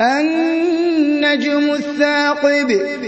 النَّجْمُ الثَّاقِبُ.